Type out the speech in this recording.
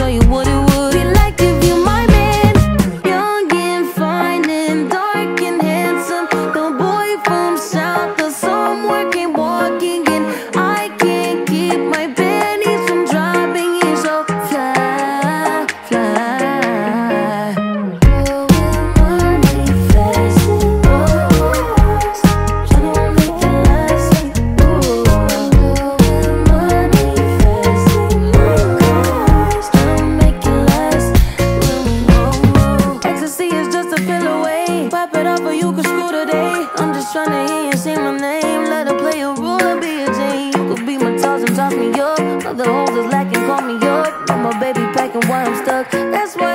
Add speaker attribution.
Speaker 1: so you wouldn't Trying to hear you say my name. Let her play a role and be a Jane. You could be my toss and toss me up. Other hoes is lacking, call me up. Now my baby packing while I'm stuck. That's why.